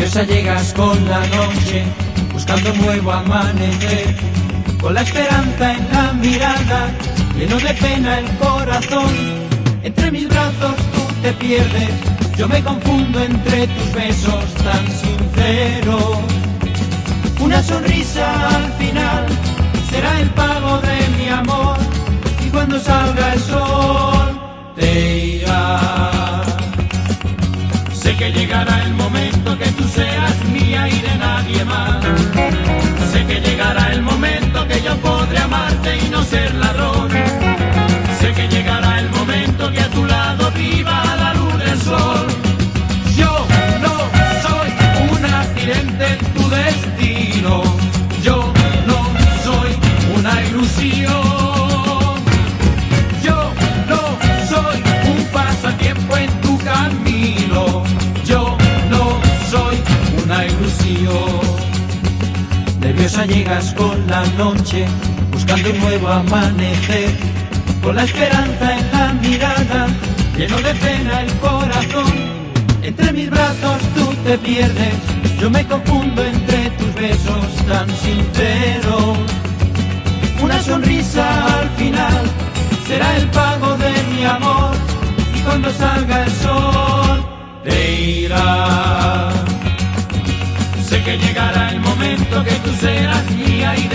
Nerviosa llegas con la noche, buscando un nuevo amanecer, con la esperanza en la mirada, lleno de pena el corazón. Entre mis brazos tú te pierdes, yo me confundo entre tus besos tan sinceros. Una sonrisa al final será el pago de mi amor, y cuando salga el sol te irás. Sé que llegará el un accidente en tu destino. Yo no soy una ilusión. Yo no soy un pasatiempo en tu camino. Yo no soy una ilusión. Nerviosa llegas con la noche, buscando un nuevo amanecer, con la esperanza en la mirada, lleno de pena el corazón. Entre mis brazos tú te pierdes, yo me confundo entre tus besos tan sinceros. Una sonrisa al final será el pago de mi amor, y cuando salga el sol te irás. Sé que llegará el momento que tú serás mía y